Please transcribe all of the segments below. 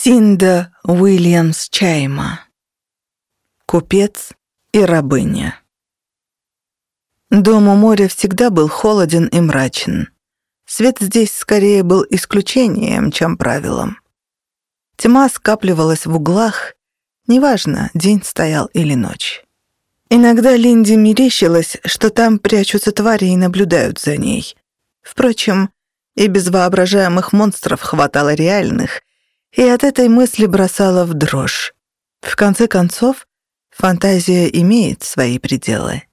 Синда Уильямс Чайма. Купец и рабыня. Дом у моря всегда был холоден и мрачен. Свет здесь скорее был исключением, чем правилом. Тьма скапливалась в углах, неважно, день стоял или ночь. Иногда Линди мерещилось, что там прячутся твари и наблюдают за ней. Впрочем, и без воображаемых монстров хватало реальных, и от этой мысли бросала в дрожь. В конце концов, фантазия имеет свои пределы.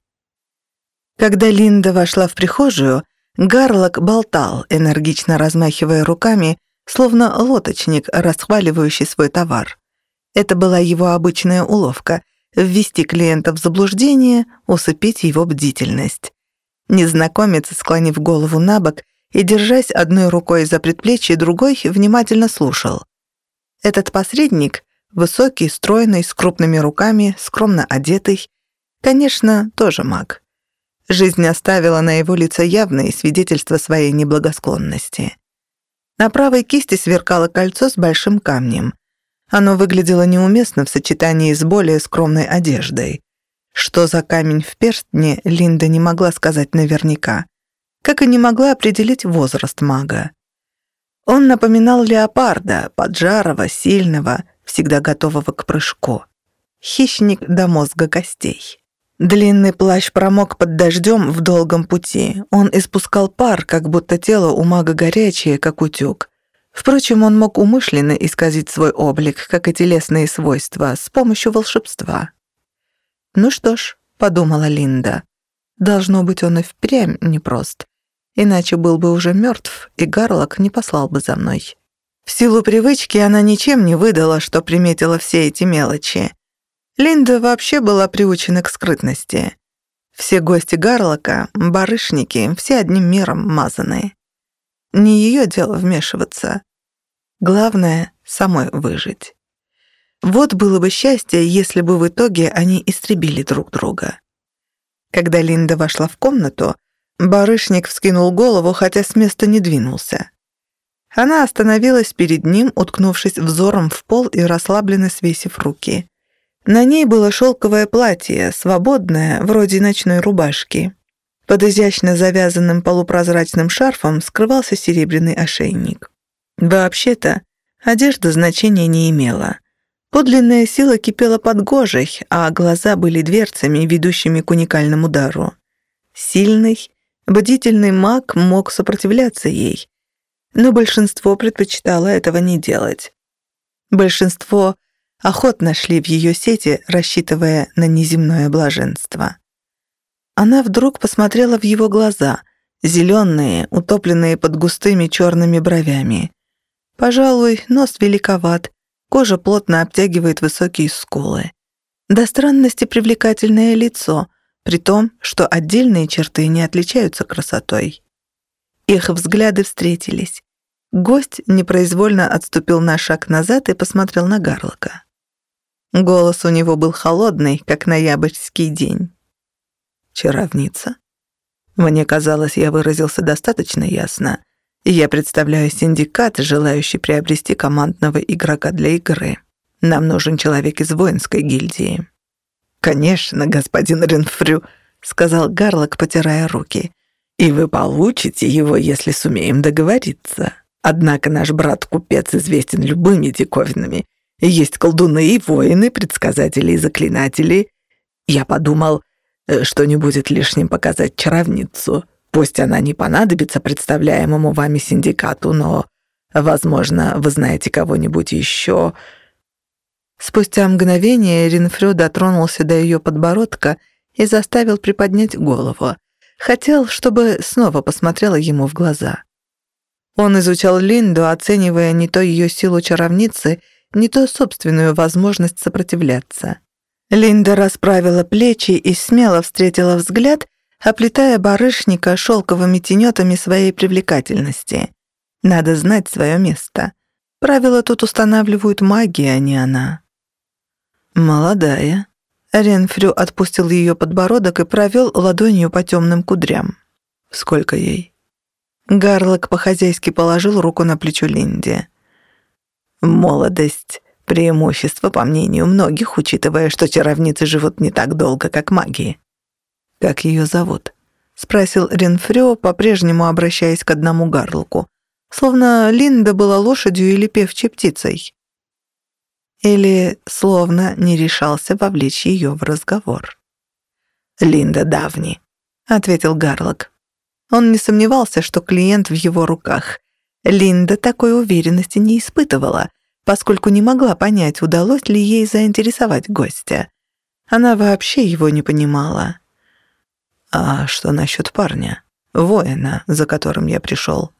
Когда Линда вошла в прихожую, Гарлок болтал, энергично размахивая руками, словно лоточник, расхваливающий свой товар. Это была его обычная уловка — ввести клиента в заблуждение, усыпить его бдительность. Незнакомец, склонив голову на бок и, держась одной рукой за предплечье, другой внимательно слушал. Этот посредник, высокий, стройный, с крупными руками, скромно одетый, конечно, тоже маг. Жизнь оставила на его лице явные свидетельства своей неблагосклонности. На правой кисти сверкало кольцо с большим камнем. Оно выглядело неуместно в сочетании с более скромной одеждой. Что за камень в перстне, Линда не могла сказать наверняка, как и не могла определить возраст мага. Он напоминал леопарда, поджарого, сильного, всегда готового к прыжку. Хищник до мозга костей. Длинный плащ промок под дождем в долгом пути. Он испускал пар, как будто тело у мага горячее, как утюг. Впрочем, он мог умышленно исказить свой облик, как и телесные свойства, с помощью волшебства. «Ну что ж», — подумала Линда, — «должно быть, он и впрямь непрост. Иначе был бы уже мертв, и Гарлок не послал бы за мной». В силу привычки она ничем не выдала, что приметила все эти мелочи. Линда вообще была приучена к скрытности. Все гости Гарлока, барышники, все одним миром мазаны. Не ее дело вмешиваться. Главное — самой выжить. Вот было бы счастье, если бы в итоге они истребили друг друга. Когда Линда вошла в комнату, барышник вскинул голову, хотя с места не двинулся. Она остановилась перед ним, уткнувшись взором в пол и расслабленно свесив руки. На ней было шелковое платье, свободное, вроде ночной рубашки. Под изящно завязанным полупрозрачным шарфом скрывался серебряный ошейник. Вообще-то, одежда значения не имела. Подлинная сила кипела под кожей, а глаза были дверцами, ведущими к уникальному дару. Сильный, бдительный маг мог сопротивляться ей, но большинство предпочитало этого не делать. Большинство охотно шли в ее сети, рассчитывая на неземное блаженство. Она вдруг посмотрела в его глаза, зеленые, утопленные под густыми черными бровями. Пожалуй, нос великоват, кожа плотно обтягивает высокие скулы. До странности привлекательное лицо, при том, что отдельные черты не отличаются красотой. Их взгляды встретились. Гость непроизвольно отступил на шаг назад и посмотрел на Гарлока. Голос у него был холодный, как ноябрьский день. «Чаровница?» Мне казалось, я выразился достаточно ясно. Я представляю синдикат, желающий приобрести командного игрока для игры. Нам нужен человек из воинской гильдии». «Конечно, господин Ренфрю», — сказал Гарлок, потирая руки. «И вы получите его, если сумеем договориться. Однако наш брат-купец известен любыми диковинами, есть колдуны и воины, предсказатели и заклинатели. Я подумал, э, что не будет лишним показать чаровницу. Пусть она не понадобится представляемому вами синдикату, но, возможно, вы знаете кого-нибудь еще. Спустя мгновение Ринфрё дотронулся до ее подбородка и заставил приподнять голову. Хотел, чтобы снова посмотрела ему в глаза. Он изучал Линду, оценивая не то ее силу чаровницы, не то собственную возможность сопротивляться. Линда расправила плечи и смело встретила взгляд, оплетая барышника шелковыми тенетами своей привлекательности. Надо знать свое место. Правила тут устанавливают маги, а не она. «Молодая». Ренфрю отпустил ее подбородок и провел ладонью по темным кудрям. «Сколько ей?» Гарлок по-хозяйски положил руку на плечо Линди. Молодость — преимущество, по мнению многих, учитывая, что чаровницы живут не так долго, как магии. Как ее зовут? — спросил Ренфрё, по-прежнему обращаясь к одному гарлоку, словно Линда была лошадью или певчей птицей. Или словно не решался вовлечь ее в разговор. «Линда Давни», — ответил Гарлок. Он не сомневался, что клиент в его руках. Линда такой уверенности не испытывала, поскольку не могла понять, удалось ли ей заинтересовать гостя. Она вообще его не понимала. «А что насчет парня? Воина, за которым я пришел?»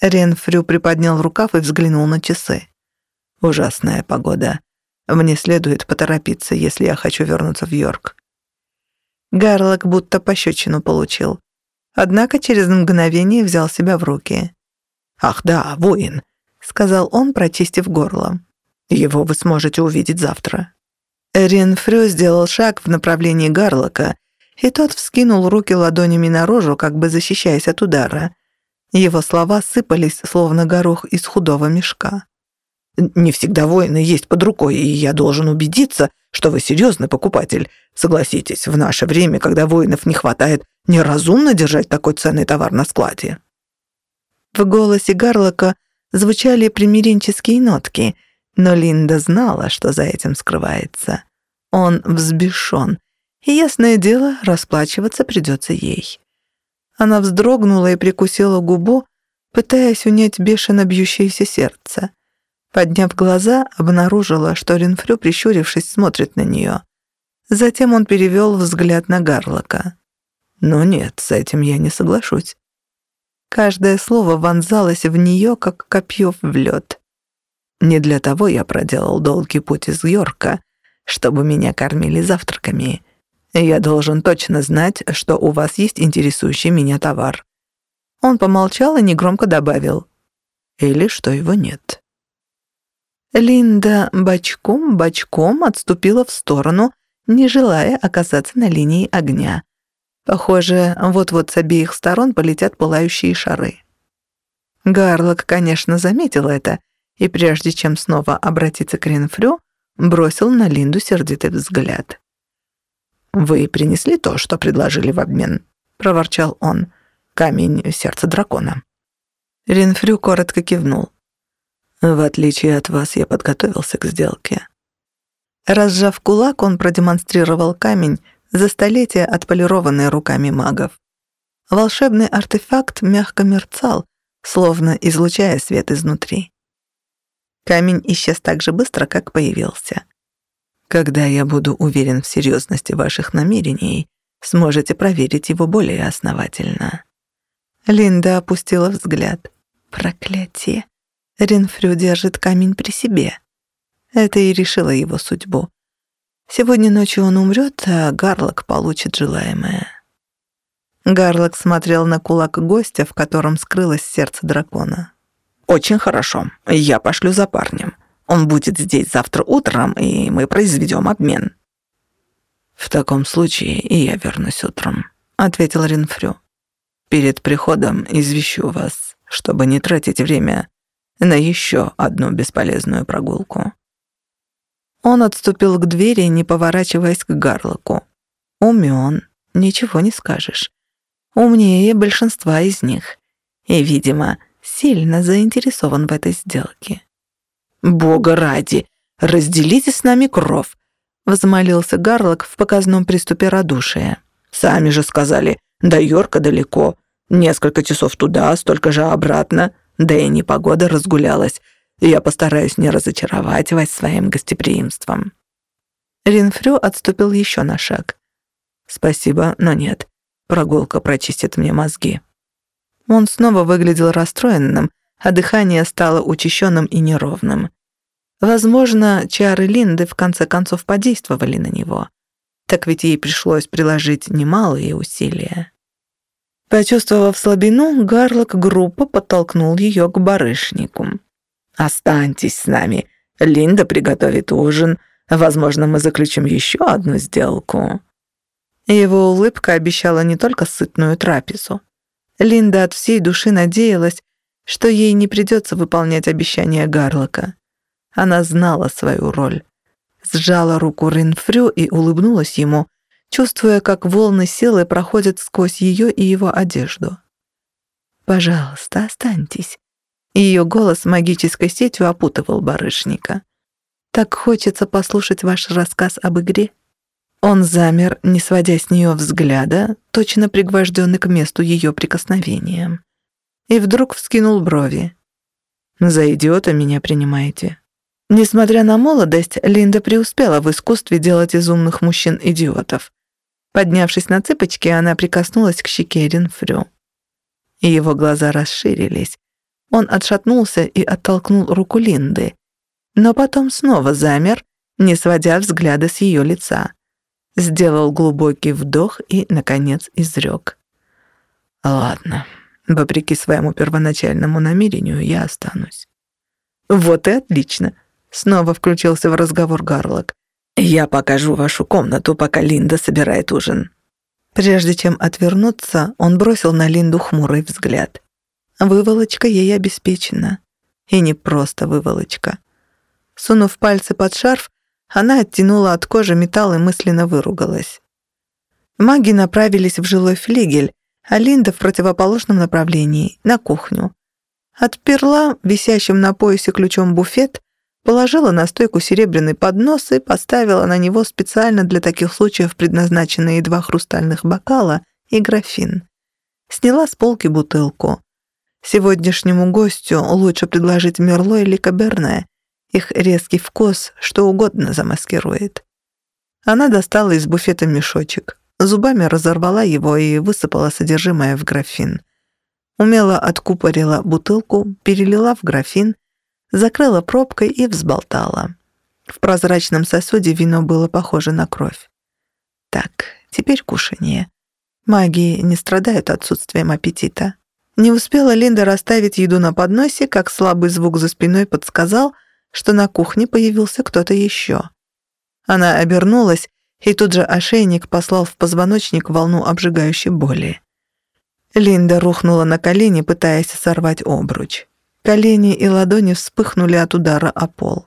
Ренфрю приподнял рукав и взглянул на часы. «Ужасная погода. Мне следует поторопиться, если я хочу вернуться в Йорк». Гарлок будто пощечину получил. Однако через мгновение взял себя в руки. «Ах да, воин», — сказал он, прочистив горло. «Его вы сможете увидеть завтра». Ренфрю сделал шаг в направлении Гарлока, и тот вскинул руки ладонями наружу, как бы защищаясь от удара. Его слова сыпались, словно горох из худого мешка. «Не всегда воины есть под рукой, и я должен убедиться, что вы серьезный покупатель. Согласитесь, в наше время, когда воинов не хватает, неразумно держать такой ценный товар на складе». В голосе Гарлока звучали примиренческие нотки, но Линда знала, что за этим скрывается. Он взбешен — и, ясное дело, расплачиваться придется ей. Она вздрогнула и прикусила губу, пытаясь унять бешено бьющееся сердце. Подняв глаза, обнаружила, что Ренфрю, прищурившись, смотрит на нее. Затем он перевел взгляд на Гарлока. «Ну нет, с этим я не соглашусь». Каждое слово вонзалось в нее, как копье в лед. Не для того я проделал долгий путь из Йорка, чтобы меня кормили завтраками. Я должен точно знать, что у вас есть интересующий меня товар». Он помолчал и негромко добавил. «Или что его нет». Линда бочком-бочком отступила в сторону, не желая оказаться на линии огня. Похоже, вот-вот с обеих сторон полетят пылающие шары. Гарлок, конечно, заметил это, и прежде чем снова обратиться к Ренфрю, бросил на Линду сердитый взгляд. «Вы принесли то, что предложили в обмен?» — проворчал он. «Камень сердца дракона». Ринфрю коротко кивнул. «В отличие от вас, я подготовился к сделке». Разжав кулак, он продемонстрировал камень за столетия, отполированный руками магов. Волшебный артефакт мягко мерцал, словно излучая свет изнутри. Камень исчез так же быстро, как появился. Когда я буду уверен в серьезности ваших намерений, сможете проверить его более основательно». Линда опустила взгляд. «Проклятие! Ренфрю держит камень при себе». Это и решило его судьбу. Сегодня ночью он умрет, а Гарлок получит желаемое. Гарлок смотрел на кулак гостя, в котором скрылось сердце дракона. «Очень хорошо. Я пошлю за парнем. Он будет здесь завтра утром, и мы произведем обмен». «В таком случае и я вернусь утром», — ответил Ринфрю. «Перед приходом извещу вас, чтобы не тратить время на еще одну бесполезную прогулку». Он отступил к двери, не поворачиваясь к Гарлоку. Умён, ничего не скажешь. Умнее большинства из них. И, видимо, сильно заинтересован в этой сделке. «Бога ради, разделите с нами кров», — возмолился Гарлок в показном приступе радушия. «Сами же сказали, до Йорка далеко. Несколько часов туда, столько же обратно. Да и непогода разгулялась. Я постараюсь не разочаровать вас своим гостеприимством». Ринфрю отступил еще на шаг. «Спасибо, но нет. Прогулка прочистит мне мозги». Он снова выглядел расстроенным, а дыхание стало учащенным и неровным. Возможно, чары Линды в конце концов подействовали на него. Так ведь ей пришлось приложить немалые усилия. Почувствовав слабину, Гарлок группа подтолкнул ее к барышнику. «Останьтесь с нами. Линда приготовит ужин. Возможно, мы заключим еще одну сделку». Его улыбка обещала не только сытную трапезу. Линда от всей души надеялась, что ей не придется выполнять обещания Гарлока. Она знала свою роль. Сжала руку Ринфрю и улыбнулась ему, чувствуя, как волны силы проходят сквозь ее и его одежду. «Пожалуйста, останьтесь». Ее голос магической сетью опутывал барышника. «Так хочется послушать ваш рассказ об игре». Он замер, не сводя с нее взгляда, точно пригвожденный к месту ее прикосновения. И вдруг вскинул брови. «За идиота меня принимаете?» Несмотря на молодость, Линда преуспела в искусстве делать из умных мужчин идиотов. Поднявшись на цыпочки, она прикоснулась к щеке Ренфрю. Его глаза расширились. Он отшатнулся и оттолкнул руку Линды. Но потом снова замер, не сводя взгляда с ее лица. Сделал глубокий вдох и, наконец, изрек. «Ладно, вопреки своему первоначальному намерению я останусь». «Вот и отлично», — снова включился в разговор Гарлок. «Я покажу вашу комнату, пока Линда собирает ужин». Прежде чем отвернуться, он бросил на Линду хмурый взгляд. Выволочка ей обеспечена. И не просто выволочка. Сунув пальцы под шарф, она оттянула от кожи металл и мысленно выругалась. Маги направились в жилой флигель, а Линда в противоположном направлении, на кухню. Отперла висящим на поясе ключом буфет, положила на стойку серебряный поднос и поставила на него специально для таких случаев предназначенные два хрустальных бокала и графин. Сняла с полки бутылку. Сегодняшнему гостю лучше предложить Мерло или Каберне. Их резкий вкус что угодно замаскирует. Она достала из буфета мешочек, зубами разорвала его и высыпала содержимое в графин. Умело откупорила бутылку, перелила в графин, закрыла пробкой и взболтала. В прозрачном сосуде вино было похоже на кровь. Так, теперь кушанье. Маги не страдают отсутствием аппетита. Не успела Линда расставить еду на подносе, как слабый звук за спиной подсказал, что на кухне появился кто-то еще. Она обернулась, и тут же ошейник послал в позвоночник волну обжигающей боли. Линда рухнула на колени, пытаясь сорвать обруч. Колени и ладони вспыхнули от удара о пол.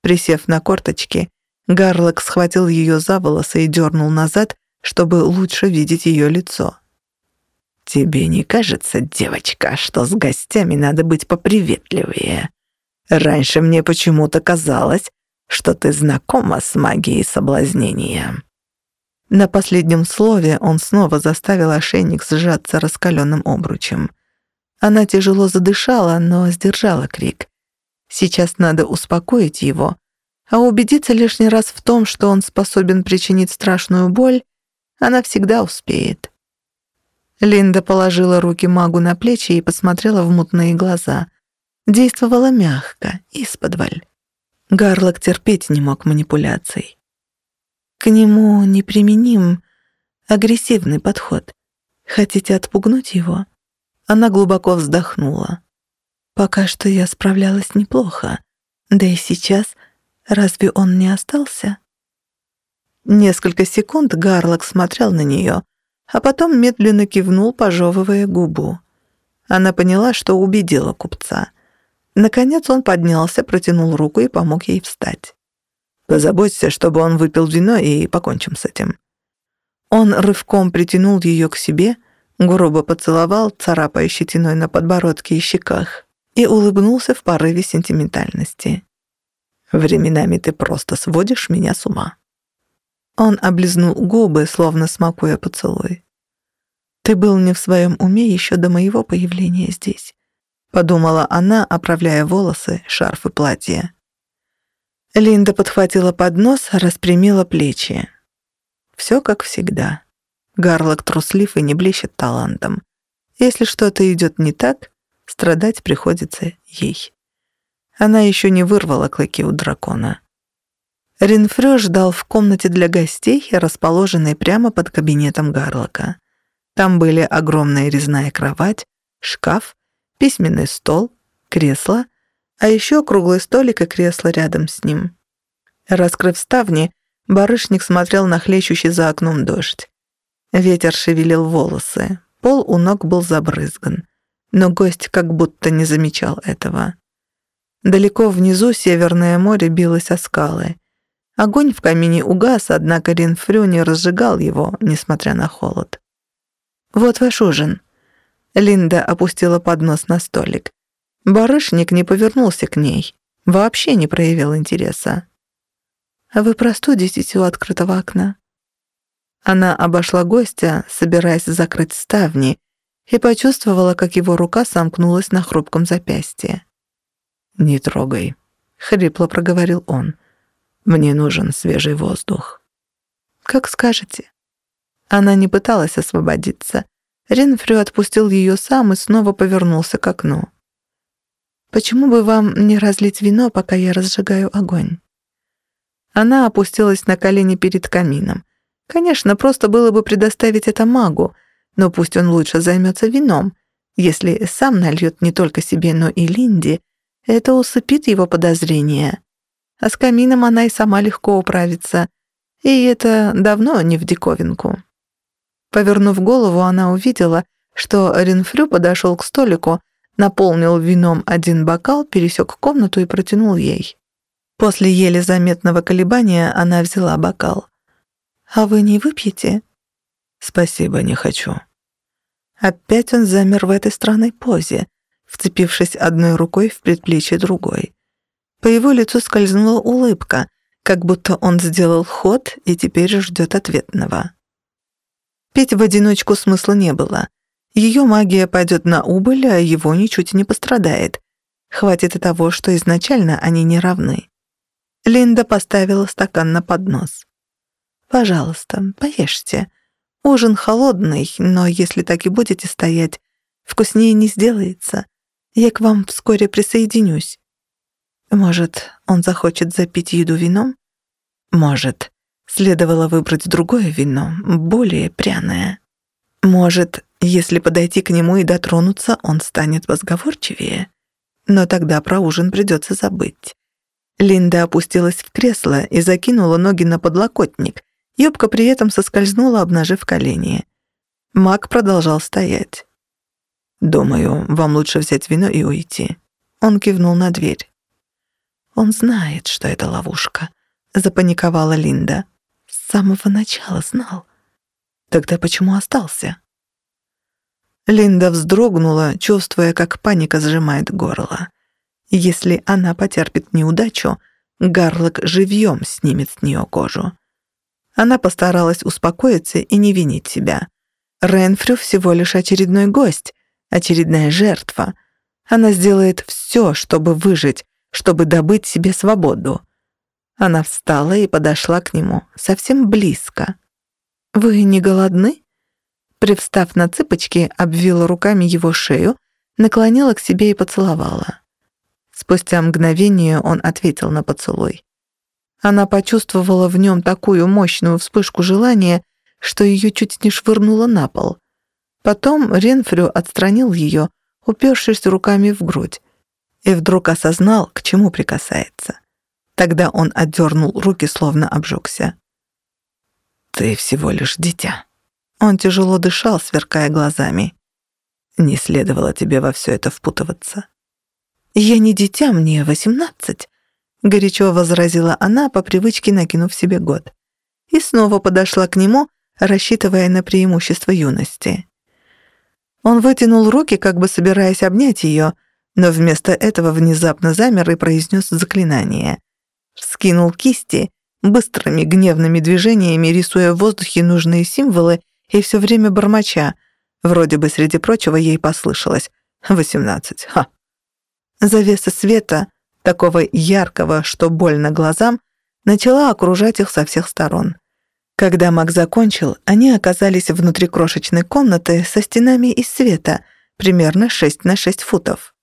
Присев на корточки, Гарлок схватил ее за волосы и дернул назад, чтобы лучше видеть ее лицо. «Тебе не кажется, девочка, что с гостями надо быть поприветливее? Раньше мне почему-то казалось, что ты знакома с магией соблазнения». На последнем слове он снова заставил ошейник сжаться раскаленным обручем. Она тяжело задышала, но сдержала крик. Сейчас надо успокоить его, а убедиться лишний раз в том, что он способен причинить страшную боль, она всегда успеет. Линда положила руки магу на плечи и посмотрела в мутные глаза. Действовала мягко, исподволь. Гарлок терпеть не мог манипуляций. К нему неприменим агрессивный подход. Хотите отпугнуть его? Она глубоко вздохнула. Пока что я справлялась неплохо. Да и сейчас разве он не остался? Несколько секунд Гарлок смотрел на нее, а потом медленно кивнул, пожевывая губу. Она поняла, что убедила купца. Наконец он поднялся, протянул руку и помог ей встать. «Позаботься, чтобы он выпил вино, и покончим с этим». Он рывком притянул ее к себе, грубо поцеловал, царапая щетиной на подбородке и щеках, и улыбнулся в порыве сентиментальности. «Временами ты просто сводишь меня с ума». Он облизнул губы, словно смакуя поцелуй. «Ты был не в своем уме еще до моего появления здесь», — подумала она, оправляя волосы, шарф и платье. Линда подхватила поднос, распрямила плечи. Все как всегда. Гарлок труслив и не блещет талантом. Если что-то идет не так, страдать приходится ей. Она еще не вырвала клыки у дракона. Ринфрё ждал в комнате для гостей, расположенной прямо под кабинетом Гарлока. Там были огромная резная кровать, шкаф, письменный стол, кресло, а еще круглый столик и кресло рядом с ним. Раскрыв ставни, барышник смотрел на хлещущий за окном дождь. Ветер шевелил волосы, пол у ног был забрызган, но гость как будто не замечал этого. Далеко внизу Северное море билось о скалы. Огонь в камине угас, однако Ринфрю не разжигал его, несмотря на холод. «Вот ваш ужин». Линда опустила поднос на столик. Барышник не повернулся к ней, вообще не проявил интереса. «Вы простудитесь у открытого окна?» Она обошла гостя, собираясь закрыть ставни, и почувствовала, как его рука сомкнулась на хрупком запястье. «Не трогай», — хрипло проговорил он. «Мне нужен свежий воздух». «Как скажете». Она не пыталась освободиться. Ренфрю отпустил ее сам и снова повернулся к окну. «Почему бы вам не разлить вино, пока я разжигаю огонь?» Она опустилась на колени перед камином. Конечно, просто было бы предоставить это магу, но пусть он лучше займется вином. Если сам нальет не только себе, но и Линди, это усыпит его подозрения. А с камином она и сама легко управится. И это давно не в диковинку. Повернув голову, она увидела, что Ринфрю подошел к столику, наполнил вином один бокал, пересек комнату и протянул ей. После еле заметного колебания она взяла бокал. «А вы не выпьете?» «Спасибо, не хочу». Опять он замер в этой странной позе, вцепившись одной рукой в предплечье другой. По его лицу скользнула улыбка, как будто он сделал ход и теперь ждет ответного. Петь в одиночку смысла не было. Ее магия пойдет на убыль, а его ничуть не пострадает. Хватит и того, что изначально они не равны. Линда поставила стакан на поднос. «Пожалуйста, поешьте. Ужин холодный, но если так и будете стоять, вкуснее не сделается. Я к вам вскоре присоединюсь. Может, он захочет запить еду вином? Может, следовало выбрать другое вино, более пряное. Может, если подойти к нему и дотронуться, он станет возговорчивее. Но тогда про ужин придется забыть. Линда опустилась в кресло и закинула ноги на подлокотник, Юбка при этом соскользнула, обнажив колени. Мак продолжал стоять. «Думаю, вам лучше взять вино и уйти». Он кивнул на дверь. «Он знает, что это ловушка», — запаниковала Линда. «С самого начала знал. Тогда почему остался?» Линда вздрогнула, чувствуя, как паника сжимает горло. Если она потерпит неудачу, Гарлок живьем снимет с нее кожу. Она постаралась успокоиться и не винить себя. Ренфрю всего лишь очередной гость, очередная жертва. Она сделает все, чтобы выжить, чтобы добыть себе свободу. Она встала и подошла к нему совсем близко. «Вы не голодны?» Привстав на цыпочки, обвила руками его шею, наклонила к себе и поцеловала. Спустя мгновение он ответил на поцелуй. Она почувствовала в нем такую мощную вспышку желания, что ее чуть не швырнуло на пол. Потом Ренфрю отстранил ее, упершись руками в грудь, и вдруг осознал, к чему прикасается. Тогда он отдернул руки, словно обжегся. «Ты всего лишь дитя». Он тяжело дышал, сверкая глазами. «Не следовало тебе во все это впутываться». «Я не дитя, мне восемнадцать», горячо возразила она, по привычке накинув себе год. И снова подошла к нему, рассчитывая на преимущество юности. Он вытянул руки, как бы собираясь обнять ее, но вместо этого внезапно замер и произнес заклинание. Скинул кисти, быстрыми гневными движениями рисуя в воздухе нужные символы и все время бормоча. Вроде бы, среди прочего, ей послышалось. «Восемнадцать, ха!» Завеса света, такого яркого, что больно глазам, начала окружать их со всех сторон. Когда маг закончил, они оказались внутри крошечной комнаты со стенами из света, примерно 6 на 6 футов.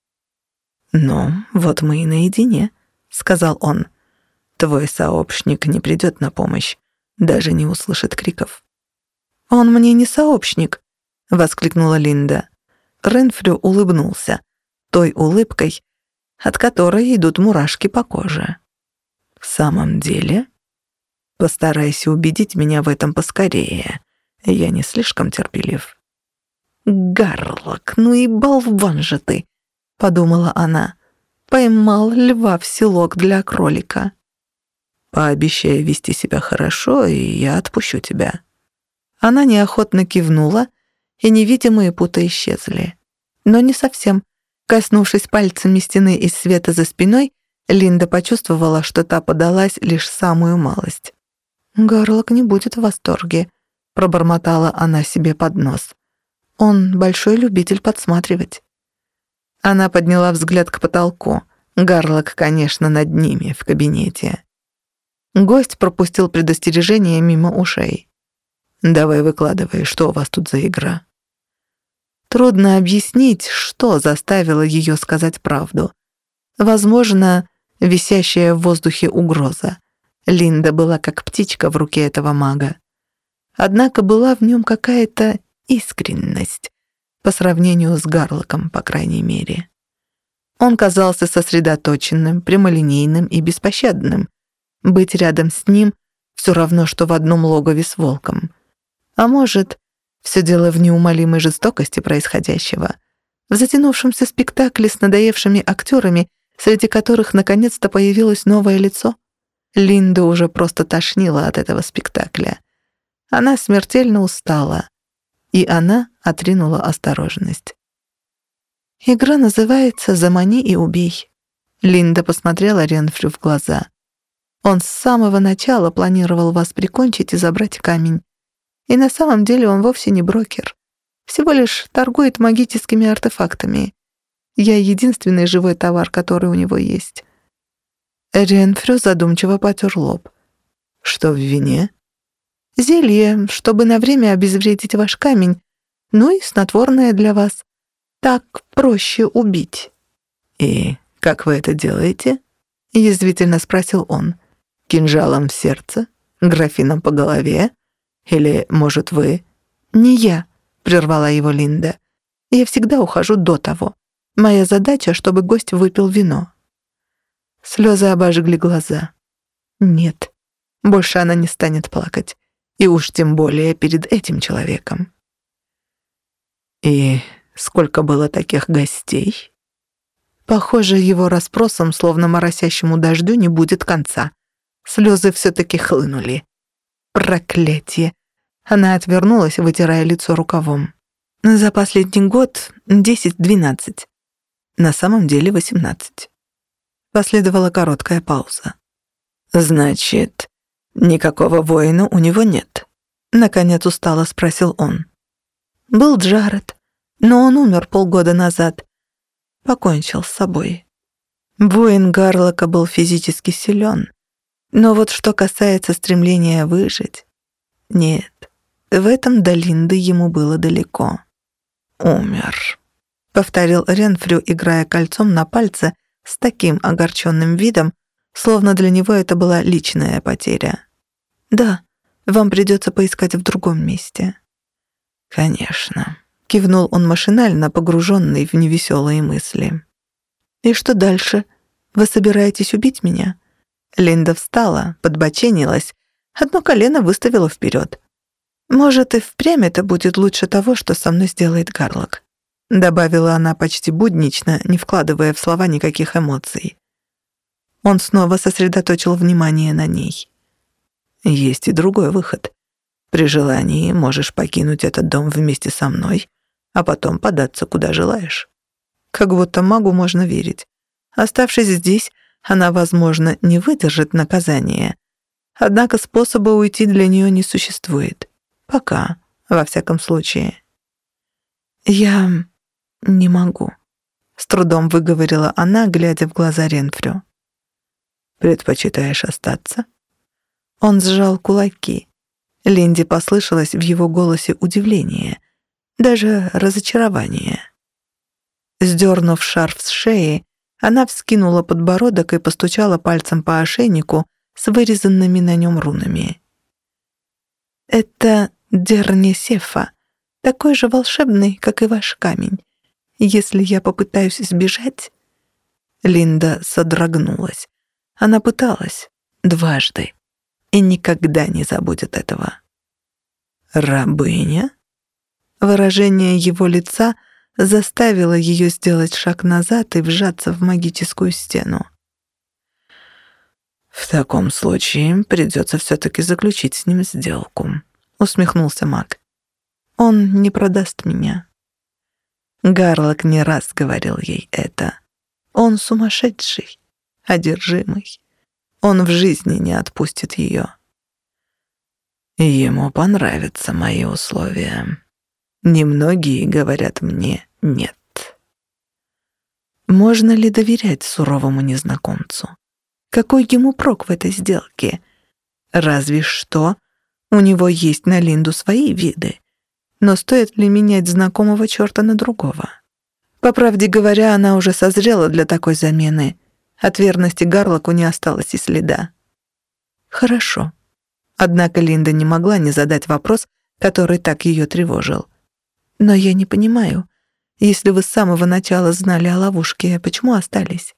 «Ну, вот мы и наедине», — сказал он. «Твой сообщник не придет на помощь, даже не услышит криков». «Он мне не сообщник», — воскликнула Линда. Ренфрю улыбнулся, той улыбкой, от которой идут мурашки по коже. В самом деле, постарайся убедить меня в этом поскорее. Я не слишком терпелив. Гарлок, ну и болван же ты, подумала она. поймал льва в селок для кролика. Пообещай вести себя хорошо, и я отпущу тебя». Она неохотно кивнула, и невидимые путы исчезли. Но не совсем. Коснувшись пальцами стены из света за спиной, Линда почувствовала, что та подалась лишь самую малость. «Горлок не будет в восторге», — пробормотала она себе под нос. «Он большой любитель подсматривать». Она подняла взгляд к потолку. Гарлок, конечно, над ними, в кабинете. Гость пропустил предостережение мимо ушей. «Давай выкладывай, что у вас тут за игра?» Трудно объяснить, что заставило ее сказать правду. Возможно, висящая в воздухе угроза. Линда была как птичка в руке этого мага. Однако была в нем какая-то искренность, по сравнению с Гарлоком, по крайней мере. Он казался сосредоточенным, прямолинейным и беспощадным, быть рядом с ним все равно, что в одном логове с волком. А может, все дело в неумолимой жестокости происходящего, в затянувшемся спектакле с надоевшими актерами, среди которых наконец-то появилось новое лицо? Линда уже просто тошнила от этого спектакля. Она смертельно устала, и она отринула осторожность. Игра называется «Замани и убей». Линда посмотрела Ренфрю в глаза. Он с самого начала планировал вас прикончить и забрать камень. И на самом деле он вовсе не брокер. Всего лишь торгует магическими артефактами. Я единственный живой товар, который у него есть». Ренфрю задумчиво потер лоб. «Что в вине?» «Зелье, чтобы на время обезвредить ваш камень, ну и снотворное для вас. Так проще убить». «И как вы это делаете?» — язвительно спросил он кинжалом в сердце, графином по голове? Или, может, вы?» «Не я», — прервала его Линда. «Я всегда ухожу до того. Моя задача, чтобы гость выпил вино». Слезы обожгли глаза. Нет, больше она не станет плакать. И уж тем более перед этим человеком. «И сколько было таких гостей?» Похоже, его расспросом, словно моросящему дождю, не будет конца. Слезы все-таки хлынули. Проклятие. Она отвернулась, вытирая лицо рукавом. За последний год десять-двенадцать. На самом деле восемнадцать. Последовала короткая пауза. «Значит, никакого воина у него нет?» Наконец устало спросил он. «Был Джаред, но он умер полгода назад. Покончил с собой. Воин Гарлока был физически силен, но вот что касается стремления выжить... Нет, в этом до Линды ему было далеко. «Умер», — повторил Ренфрю, играя кольцом на пальце с таким огорченным видом, словно для него это была личная потеря. «Да, вам придется поискать в другом месте». «Конечно», — кивнул он машинально, погруженный в невеселые мысли. «И что дальше? Вы собираетесь убить меня?» Линда встала, подбоченилась, одно колено выставила вперед. «Может, и впрямь это будет лучше того, что со мной сделает Гарлок», добавила она почти буднично, не вкладывая в слова никаких эмоций. Он снова сосредоточил внимание на ней. «Есть и другой выход. При желании можешь покинуть этот дом вместе со мной, а потом податься куда желаешь». Как будто магу можно верить. Оставшись здесь, она, возможно, не выдержит наказания. Однако способа уйти для нее не существует. Пока, во всяком случае. «Я не могу», — с трудом выговорила она, глядя в глаза Ренфрю. «Предпочитаешь остаться?» Он сжал кулаки. Линди послышалось в его голосе удивление, даже разочарование. Сдернув шарф с шеи, она вскинула подбородок и постучала пальцем по ошейнику с вырезанными на нем рунами. «Это Дернесефа, такой же волшебный, как и ваш камень. Если я попытаюсь сбежать...» Линда содрогнулась. Она пыталась дважды и никогда не забудет этого. «Рабыня?» Выражение его лица заставило ее сделать шаг назад и вжаться в магическую стену. «В таком случае придется все-таки заключить с ним сделку», — усмехнулся маг. «Он не продаст меня». Гарлок не раз говорил ей это. Он сумасшедший, одержимый. Он в жизни не отпустит ее. Ему понравятся мои условия. Немногие говорят мне «нет». Можно ли доверять суровому незнакомцу? Какой ему прок в этой сделке? Разве что у него есть на Линду свои виды. Но стоит ли менять знакомого черта на другого? По правде говоря, она уже созрела для такой замены. От верности Гарлоку не осталось и следа. Хорошо. Однако Линда не могла не задать вопрос, который так ее тревожил. «Но я не понимаю. Если вы с самого начала знали о ловушке, почему остались?»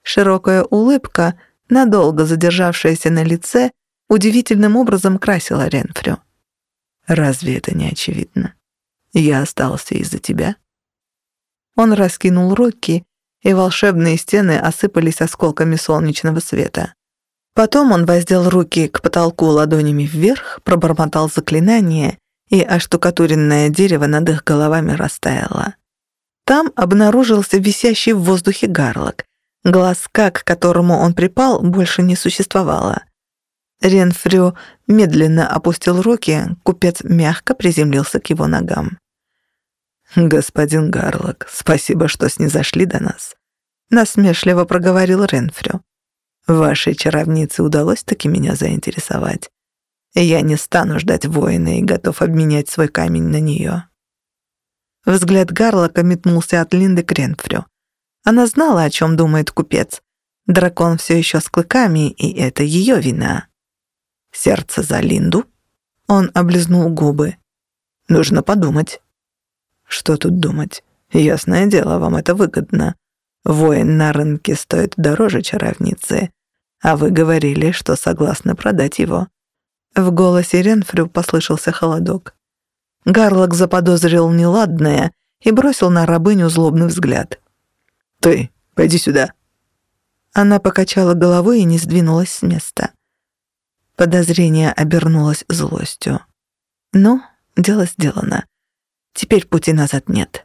Широкая улыбка, надолго задержавшаяся на лице, удивительным образом красила Ренфрю. «Разве это не очевидно? Я остался из-за тебя?» Он раскинул руки, и волшебные стены осыпались осколками солнечного света. Потом он воздел руки к потолку ладонями вверх, пробормотал заклинание, и оштукатуренное дерево над их головами растаяло. Там обнаружился висящий в воздухе гарлок, Глазка, к которому он припал, больше не существовало. Ренфрю медленно опустил руки, купец мягко приземлился к его ногам. «Господин Гарлок, спасибо, что снизошли до нас», — насмешливо проговорил Ренфрю. «Вашей чаровнице удалось таки меня заинтересовать. Я не стану ждать воина и готов обменять свой камень на нее». Взгляд Гарлока метнулся от Линды к Ренфрю. Она знала, о чем думает купец. Дракон все еще с клыками, и это ее вина. Сердце за Линду? Он облизнул губы. Нужно подумать. Что тут думать? Ясное дело, вам это выгодно. Воин на рынке стоит дороже чаровницы, а вы говорили, что согласны продать его. В голосе Ренфрю послышался холодок. Гарлок заподозрил неладное и бросил на рабыню злобный взгляд. «Ты, пойди сюда». Она покачала головой и не сдвинулась с места. Подозрение обернулось злостью. «Ну, дело сделано. Теперь пути назад нет».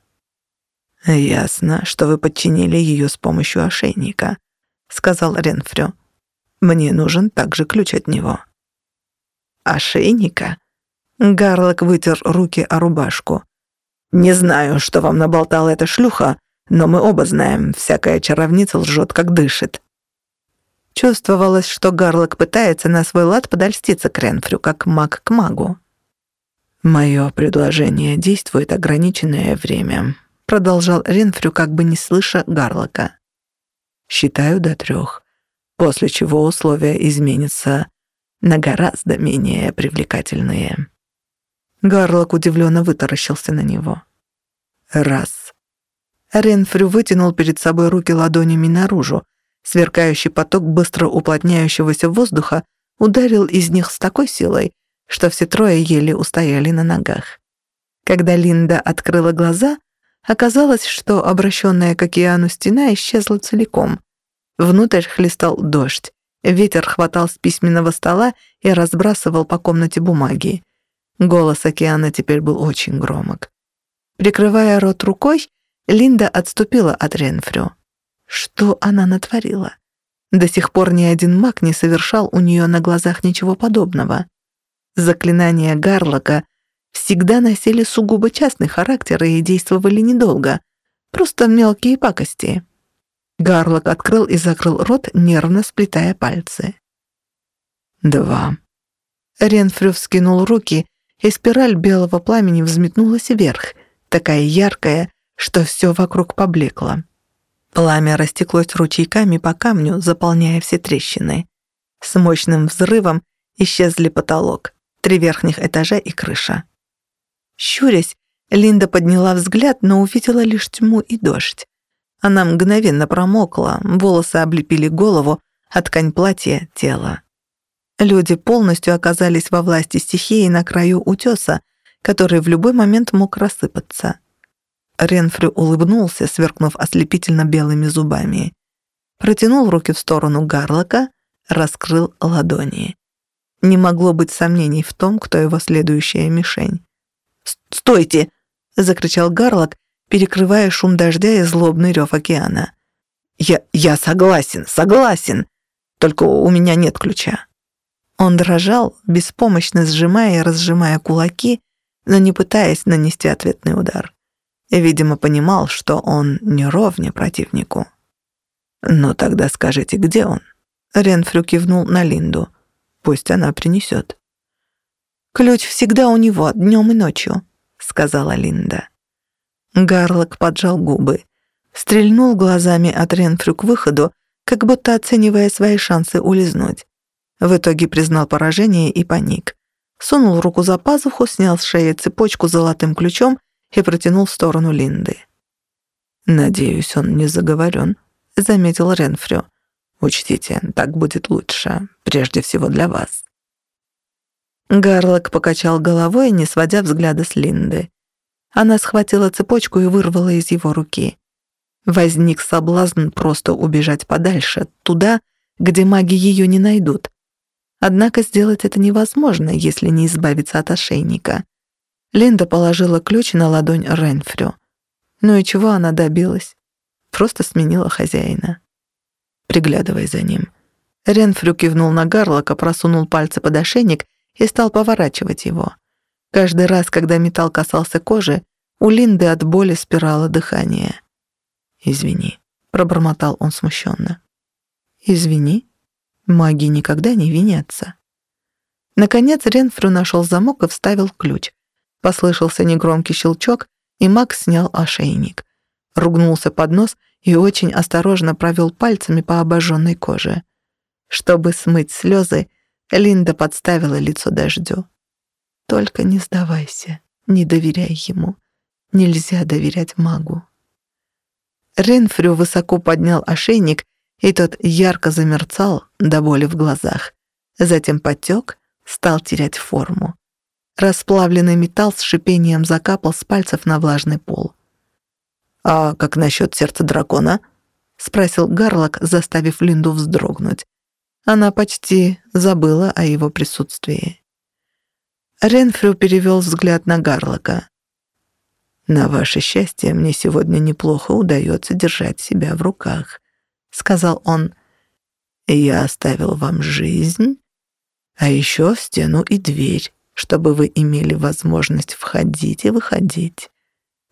«Ясно, что вы подчинили ее с помощью ошейника», — сказал Ренфрю. «Мне нужен также ключ от него». «Ошейника?» Гарлок вытер руки о рубашку. «Не знаю, что вам наболтала эта шлюха, но мы оба знаем, всякая чаровница лжет, как дышит». Чувствовалось, что Гарлок пытается на свой лад подольститься к Ренфрю, как маг к магу. «Мое предложение действует ограниченное время», — продолжал Ренфрю, как бы не слыша Гарлока. «Считаю до трех, после чего условия изменятся на гораздо менее привлекательные». Гарлок удивленно вытаращился на него. «Раз», Ренфрю вытянул перед собой руки ладонями наружу. Сверкающий поток быстро уплотняющегося воздуха ударил из них с такой силой, что все трое еле устояли на ногах. Когда Линда открыла глаза, оказалось, что обращенная к океану стена исчезла целиком. Внутрь хлестал дождь. Ветер хватал с письменного стола и разбрасывал по комнате бумаги. Голос океана теперь был очень громок. Прикрывая рот рукой, Линда отступила от Ренфрю. Что она натворила? До сих пор ни один маг не совершал у нее на глазах ничего подобного. Заклинания Гарлока всегда носили сугубо частный характер и действовали недолго. Просто мелкие пакости. Гарлок открыл и закрыл рот, нервно сплетая пальцы. «Два». Ренфрю вскинул руки, и спираль белого пламени взметнулась вверх, такая яркая, что все вокруг поблекло. Пламя растеклось ручейками по камню, заполняя все трещины. С мощным взрывом исчезли потолок, три верхних этажа и крыша. Щурясь, Линда подняла взгляд, но увидела лишь тьму и дождь. Она мгновенно промокла, волосы облепили голову, а ткань платья — тело. Люди полностью оказались во власти стихии на краю утеса, который в любой момент мог рассыпаться. Ренфрю улыбнулся, сверкнув ослепительно белыми зубами. Протянул руки в сторону Гарлока, раскрыл ладони. Не могло быть сомнений в том, кто его следующая мишень. «Стойте!» — закричал Гарлок, перекрывая шум дождя и злобный рев океана. «Я, я согласен, согласен, только у меня нет ключа». Он дрожал, беспомощно сжимая и разжимая кулаки, но не пытаясь нанести ответный удар. Видимо, понимал, что он не ровня противнику. «Ну тогда скажите, где он?» Ренфрю кивнул на Линду. «Пусть она принесет». «Ключ всегда у него, днем и ночью», — сказала Линда. Гарлок поджал губы, стрельнул глазами от Ренфрю к выходу, как будто оценивая свои шансы улизнуть. В итоге признал поражение и паник. Сунул руку за пазуху, снял с шеи цепочку с золотым ключом и протянул в сторону Линды. «Надеюсь, он не заговорен», — заметил Ренфрю. «Учтите, так будет лучше, прежде всего для вас». Гарлок покачал головой, не сводя взгляда с Линды. Она схватила цепочку и вырвала из его руки. Возник соблазн просто убежать подальше, туда, где маги ее не найдут. Однако сделать это невозможно, если не избавиться от ошейника. Линда положила ключ на ладонь Ренфрю. Ну и чего она добилась? Просто сменила хозяина. Приглядывай за ним. Ренфрю кивнул на Гарлока, просунул пальцы под ошейник и стал поворачивать его. Каждый раз, когда металл касался кожи, у Линды от боли спирало дыхание. «Извини», — пробормотал он смущенно. «Извини?» Маги никогда не винятся. Наконец Ренфрю нашел замок и вставил ключ. Послышался негромкий щелчок, и маг снял ошейник. Ругнулся под нос и очень осторожно провел пальцами по обожженной коже. Чтобы смыть слезы, Линда подставила лицо дождю. «Только не сдавайся, не доверяй ему. Нельзя доверять магу». Ренфрю высоко поднял ошейник и тот ярко замерцал до боли в глазах. Затем потек, стал терять форму. Расплавленный металл с шипением закапал с пальцев на влажный пол. «А как насчет сердца дракона?» — спросил Гарлок, заставив Линду вздрогнуть. Она почти забыла о его присутствии. Ренфрю перевел взгляд на Гарлока. «На ваше счастье, мне сегодня неплохо удается держать себя в руках», — сказал он. «Я оставил вам жизнь, а еще стену и дверь, чтобы вы имели возможность входить и выходить».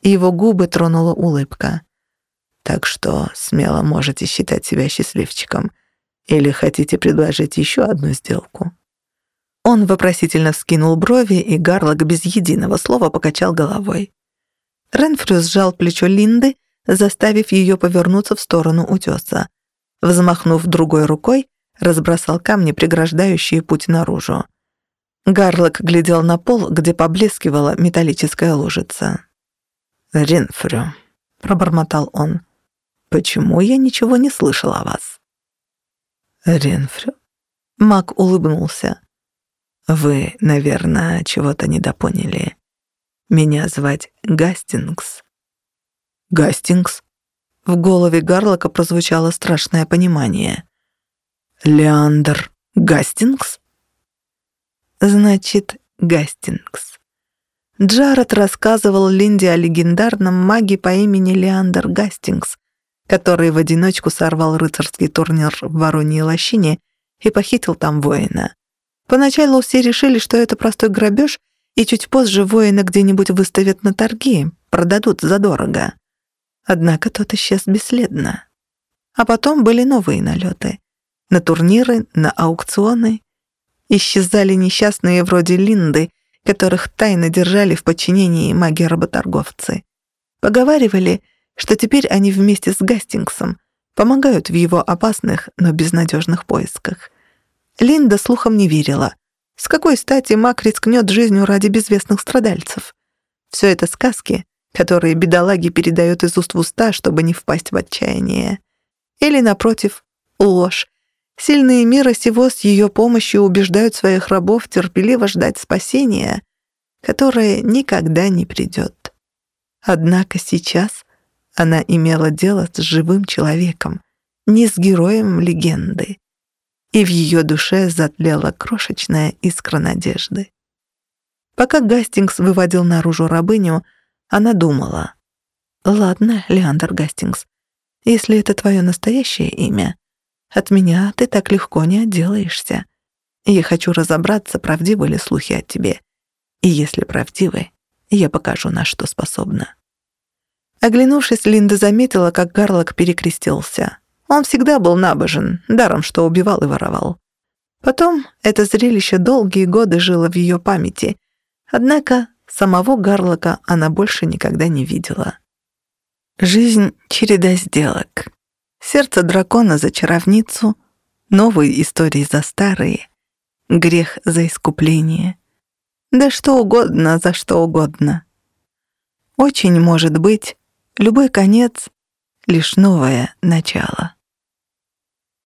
Его губы тронула улыбка. «Так что смело можете считать себя счастливчиком. Или хотите предложить еще одну сделку?» Он вопросительно вскинул брови, и Гарлок без единого слова покачал головой. Ренфрю сжал плечо Линды, заставив ее повернуться в сторону утеса. Взмахнув другой рукой, разбросал камни, преграждающие путь наружу. Гарлок глядел на пол, где поблескивала металлическая лужица. «Ринфрю», — пробормотал он, — «почему я ничего не слышал о вас?» «Ринфрю?» Мак улыбнулся. «Вы, наверное, чего-то недопоняли. Меня звать Гастингс». «Гастингс?» В голове Гарлока прозвучало страшное понимание. «Леандр Гастингс?» «Значит, Гастингс». Джаред рассказывал Линде о легендарном маге по имени Леандр Гастингс, который в одиночку сорвал рыцарский турнир в Вороньей лощине и похитил там воина. Поначалу все решили, что это простой грабеж, и чуть позже воина где-нибудь выставят на торги, продадут задорого. Однако тот исчез бесследно. А потом были новые налеты. На турниры, на аукционы. Исчезали несчастные вроде Линды, которых тайно держали в подчинении маги-работорговцы. Поговаривали, что теперь они вместе с Гастингсом помогают в его опасных, но безнадежных поисках. Линда слухом не верила. С какой стати маг рискнет жизнью ради безвестных страдальцев? Все это сказки, которые бедолаги передают из уст в уста, чтобы не впасть в отчаяние. Или, напротив, ложь. Сильные мира сего с ее помощью убеждают своих рабов терпеливо ждать спасения, которое никогда не придет. Однако сейчас она имела дело с живым человеком, не с героем легенды. И в ее душе затлела крошечная искра надежды. Пока Гастингс выводил наружу рабыню, она думала. «Ладно, Леандр Гастингс, если это твое настоящее имя, от меня ты так легко не отделаешься. Я хочу разобраться, правдивы ли слухи о тебе. И если правдивы, я покажу, на что способна». Оглянувшись, Линда заметила, как Гарлок перекрестился. Он всегда был набожен, даром что убивал и воровал. Потом это зрелище долгие годы жило в ее памяти, однако самого Гарлока она больше никогда не видела. Жизнь — череда сделок. Сердце дракона за чаровницу, новые истории за старые, грех за искупление. Да что угодно за что угодно. Очень может быть, любой конец — лишь новое начало.